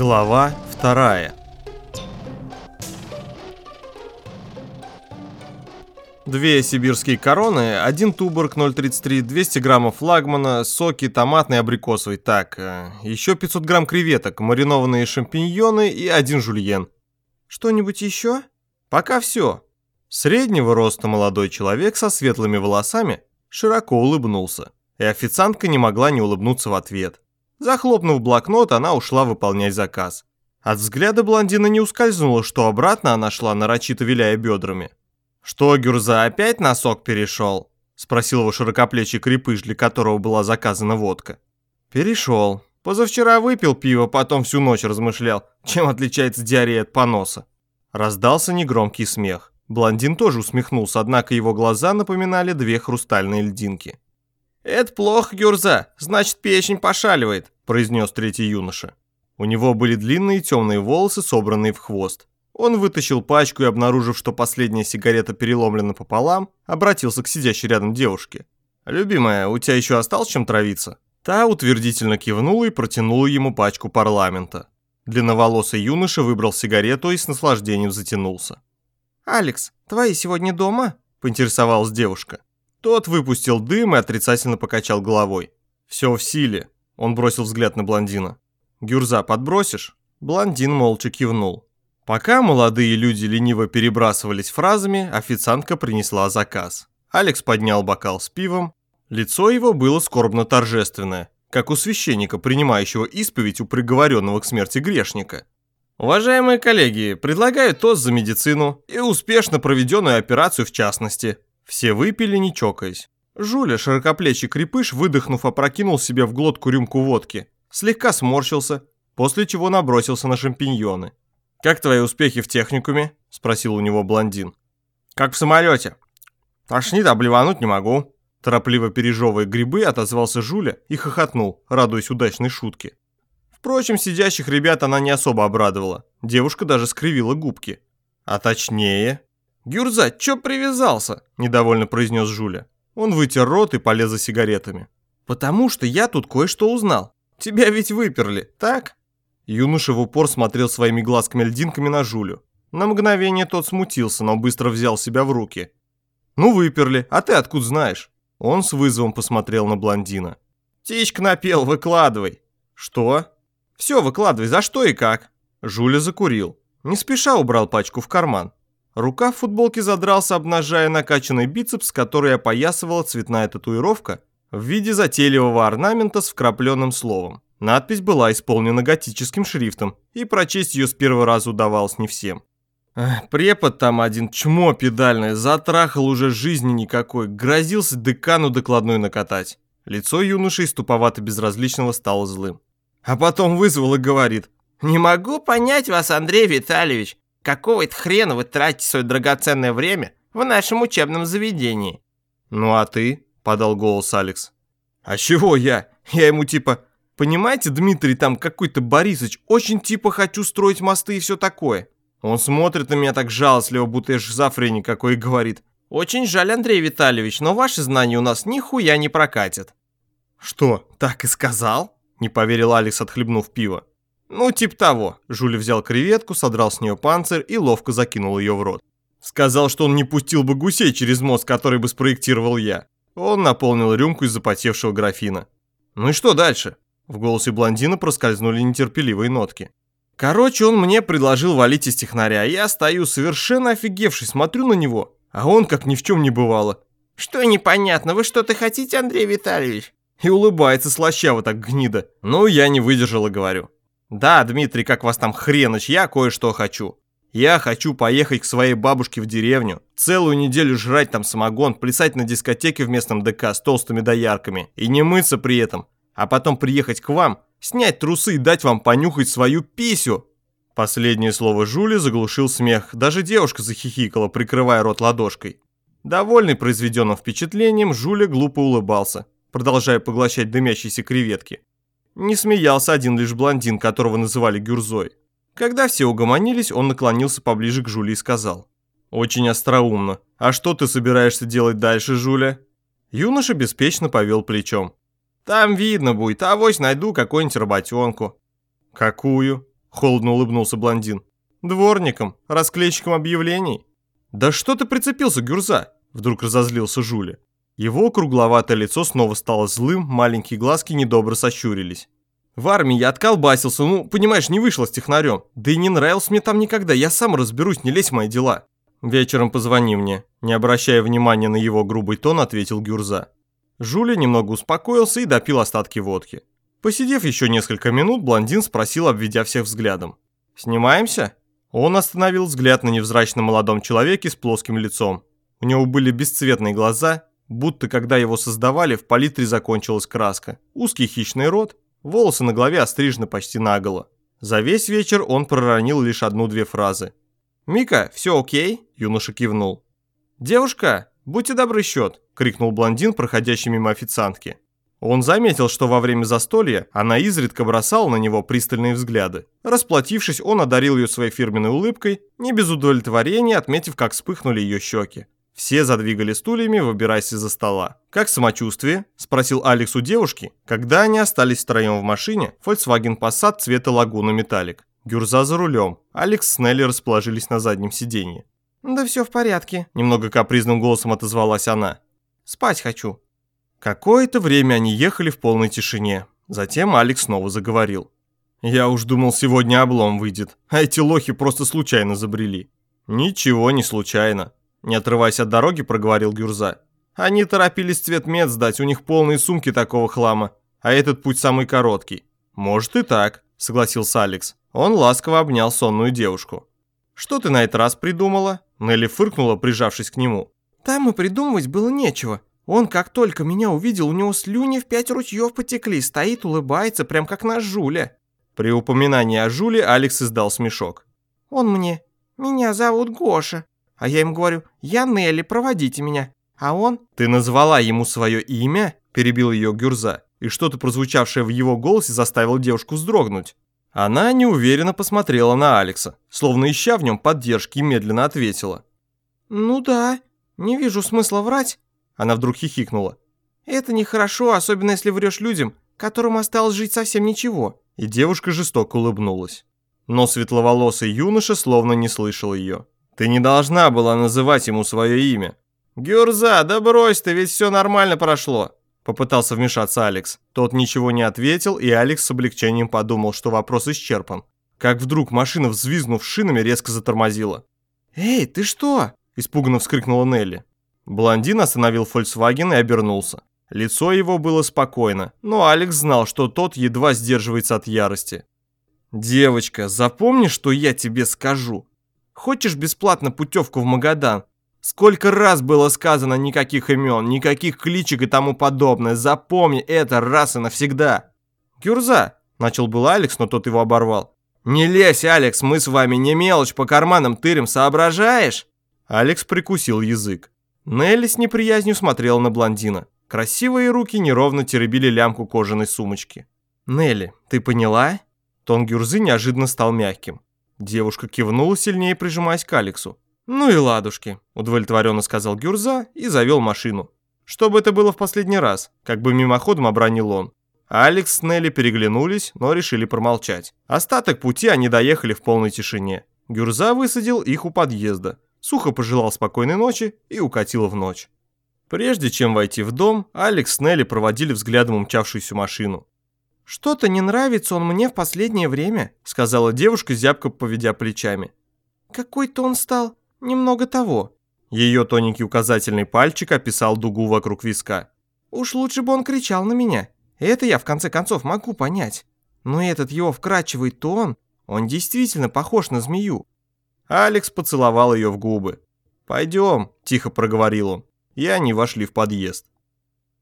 Глава вторая. Две сибирские короны, один туборг 0,33, 200 граммов флагмана, соки томатный, абрикосовый. Так, э, еще 500 грамм креветок, маринованные шампиньоны и один жульен. Что-нибудь еще? Пока все. Среднего роста молодой человек со светлыми волосами широко улыбнулся, и официантка не могла не улыбнуться в ответ. Захлопнув блокнот, она ушла выполнять заказ. От взгляда блондина не ускользнуло, что обратно она шла, нарочито виляя бедрами. «Что, Гюрза, опять носок перешел?» – спросил его широкоплечий крепыш, для которого была заказана водка. «Перешел. Позавчера выпил пиво, потом всю ночь размышлял, чем отличается диарея от поноса». Раздался негромкий смех. Блондин тоже усмехнулся, однако его глаза напоминали две хрустальные льдинки. «Это плохо, Гюрза, значит, печень пошаливает», – произнес третий юноша. У него были длинные темные волосы, собранные в хвост. Он вытащил пачку и, обнаружив, что последняя сигарета переломлена пополам, обратился к сидящей рядом девушке. «Любимая, у тебя еще осталось чем травиться?» Та утвердительно кивнула и протянула ему пачку парламента. Длинноволосый юноша выбрал сигарету и с наслаждением затянулся. «Алекс, твои сегодня дома?» – поинтересовалась девушка. Тот выпустил дым и отрицательно покачал головой. «Все в силе», – он бросил взгляд на блондина. «Гюрза, подбросишь?» Блондин молча кивнул. Пока молодые люди лениво перебрасывались фразами, официантка принесла заказ. Алекс поднял бокал с пивом. Лицо его было скорбно торжественное, как у священника, принимающего исповедь у приговоренного к смерти грешника. Уважаемые коллеги, предлагаю тост за медицину и успешно проведенную операцию в частности. Все выпили, не чокаясь. Жуля, широкоплечий крепыш, выдохнув, опрокинул себе в глотку рюмку водки. Слегка сморщился, после чего набросился на шампиньоны. «Как твои успехи в техникуме?» – спросил у него блондин. «Как в самолете. Тошнит, а блевануть не могу». Торопливо пережевывая грибы, отозвался Жуля и хохотнул, радуясь удачной шутке. Впрочем, сидящих ребят она не особо обрадовала. Девушка даже скривила губки. А точнее... «Гюрза, чё привязался?» – недовольно произнес Жуля. Он вытер рот и полез за сигаретами. «Потому что я тут кое-что узнал. Тебя ведь выперли, так?» Юноша в упор смотрел своими глазками-льдинками на Жулю. На мгновение тот смутился, но быстро взял себя в руки. «Ну, выперли, а ты откуда знаешь?» Он с вызовом посмотрел на блондина. «Птичка напел, выкладывай». «Что?» «Все, выкладывай, за что и как?» Жуля закурил. Не спеша убрал пачку в карман. Рука в футболке задрался, обнажая накачанный бицепс, который опоясывала цветная татуировка в виде затейливого орнамента с вкрапленным словом. Надпись была исполнена готическим шрифтом, и прочесть ее с первого раза удавалось не всем. Препод там один чмо педальное, затрахал уже жизни никакой, грозился декану докладной накатать. Лицо юноши из туповато-безразличного стало злым. А потом вызвал и говорит, «Не могу понять вас, Андрей Витальевич. Какого это хрена вы тратите свое драгоценное время в нашем учебном заведении?» «Ну а ты?» – подал голос Алекс. «А чего я? Я ему типа, понимаете, Дмитрий, там какой-то Борисыч, очень типа хочу строить мосты и все такое». Он смотрит на меня так жалостливо, будто я шизофреник какой, и говорит, «Очень жаль, Андрей Витальевич, но ваши знания у нас нихуя не прокатят». «Что, так и сказал?» – не поверил Алекс, отхлебнув пиво. «Ну, типа того». Жуля взял креветку, содрал с нее панцирь и ловко закинул ее в рот. Сказал, что он не пустил бы гусей через мост, который бы спроектировал я. Он наполнил рюмку из запотевшего графина. «Ну и что дальше?» В голосе блондина проскользнули нетерпеливые нотки. Короче, он мне предложил валить из технаря, я стою совершенно офигевший, смотрю на него, а он как ни в чем не бывало. «Что непонятно, вы что-то хотите, Андрей Витальевич?» И улыбается слащаво так гнида. Ну, я не выдержал и говорю. «Да, Дмитрий, как вас там хреноч, я кое-что хочу. Я хочу поехать к своей бабушке в деревню, целую неделю жрать там самогон, плясать на дискотеке в местном ДК с толстыми доярками и не мыться при этом, а потом приехать к вам, снять трусы и дать вам понюхать свою писю». Последнее слово Жули заглушил смех, даже девушка захихикала, прикрывая рот ладошкой. Довольный произведенным впечатлением, Жуля глупо улыбался, продолжая поглощать дымящиеся креветки. Не смеялся один лишь блондин, которого называли Гюрзой. Когда все угомонились, он наклонился поближе к Жуле и сказал. «Очень остроумно. А что ты собираешься делать дальше, Жуля?» Юноша беспечно повел плечом. «Там видно будет, авось найду какую-нибудь работенку». «Какую?» Холодно улыбнулся блондин. Дворником, расклейщиком объявлений. Да что ты прицепился, Гюрза? Вдруг разозлился Жуля. Его кругловатое лицо снова стало злым, маленькие глазки недобро сощурились. В армии я отколбасился, ну, понимаешь, не вышел с технарем. Да и не нравился мне там никогда, я сам разберусь, не лезь в мои дела. Вечером позвони мне. Не обращая внимания на его грубый тон, ответил Гюрза. Жуля немного успокоился и допил остатки водки. Посидев еще несколько минут, блондин спросил, обведя всех взглядом. «Снимаемся?» Он остановил взгляд на невзрачном молодом человеке с плоским лицом. У него были бесцветные глаза, будто когда его создавали, в палитре закончилась краска. Узкий хищный рот, волосы на голове острижены почти наголо. За весь вечер он проронил лишь одну-две фразы. «Мика, все окей?» – юноша кивнул. «Девушка, будьте добры счет!» – крикнул блондин, проходящий мимо официантки. Он заметил, что во время застолья она изредка бросала на него пристальные взгляды. Расплатившись, он одарил ее своей фирменной улыбкой, не без удовлетворения отметив, как вспыхнули ее щеки. Все задвигали стульями, выбираясь из-за стола. «Как самочувствие?» – спросил Алекс у девушки, когда они остались втроем в машине Volkswagen Passat цвета Лагуна Металлик. Гюрза за рулем. Алекс с Нелли расположились на заднем сиденье. «Да все в порядке», – немного капризным голосом отозвалась она. «Спать хочу». Какое-то время они ехали в полной тишине. Затем Алекс снова заговорил. «Я уж думал, сегодня облом выйдет, а эти лохи просто случайно забрели». «Ничего не случайно», – не отрываясь от дороги, проговорил Гюрза. «Они торопились цвет мед сдать, у них полные сумки такого хлама, а этот путь самый короткий». «Может и так», – согласился Алекс. Он ласково обнял сонную девушку. «Что ты на этот раз придумала?» Нелли фыркнула, прижавшись к нему. «Там и придумывать было нечего. Он, как только меня увидел, у него слюни в пять ручьев потекли, стоит, улыбается, прям как наш Жуля». При упоминании о Жуле Алекс издал смешок. «Он мне, меня зовут Гоша». А я ему говорю, я Нелли, проводите меня. А он... Ты назвала ему свое имя? Перебил ее Гюрза. И что-то прозвучавшее в его голосе заставило девушку вздрогнуть. Она неуверенно посмотрела на Алекса, словно ища в нем поддержки, и медленно ответила. «Ну да, не вижу смысла врать. Она вдруг хихикнула. «Это нехорошо, особенно если врешь людям, которым осталось жить совсем ничего». И девушка жестоко улыбнулась. Но светловолосый юноша словно не слышал ее. «Ты не должна была называть ему свое имя». «Гюрза, да брось ты, ведь все нормально прошло», Попытался вмешаться Алекс. Тот ничего не ответил, и Алекс с облегчением подумал, что вопрос исчерпан. Как вдруг машина, взвизгнув шинами, резко затормозила. «Эй, ты что?» – испуганно вскрикнула Нелли. Блондин остановил Volkswagen и обернулся. Лицо его было спокойно, но Алекс знал, что тот едва сдерживается от ярости. «Девочка, запомни, что я тебе скажу. Хочешь бесплатно путевку в Магадан? Сколько раз было сказано никаких имен, никаких кличек и тому подобное. Запомни это раз и навсегда». «Гюрза», — начал был Алекс, но тот его оборвал. «Не лезь, Алекс, мы с вами не мелочь по карманам тырим, соображаешь?» Алекс прикусил язык. Нелли с неприязнью смотрела на блондина. Красивые руки неровно теребили лямку кожаной сумочки. «Нелли, ты поняла?» Тон Гюрзы неожиданно стал мягким. Девушка кивнула сильнее, прижимаясь к Алексу. «Ну и ладушки», – удовлетворенно сказал Гюрза и завел машину. Чтобы это было в последний раз, как бы мимоходом обронил он. Алекс с Нелли переглянулись, но решили промолчать. Остаток пути они доехали в полной тишине. Гюрза высадил их у подъезда сухо пожелал спокойной ночи и укатил в ночь. Прежде чем войти в дом, Алекс с Нелли проводили взглядом умчавшуюся машину. «Что-то не нравится он мне в последнее время», сказала девушка, зябко поведя плечами. «Какой-то он стал немного того». Ее тоненький указательный пальчик описал дугу вокруг виска. «Уж лучше бы он кричал на меня. Это я в конце концов могу понять. Но этот его вкрадчивый тон, он действительно похож на змею. Алекс поцеловал ее в губы. «Пойдем», – тихо проговорил он. И они вошли в подъезд.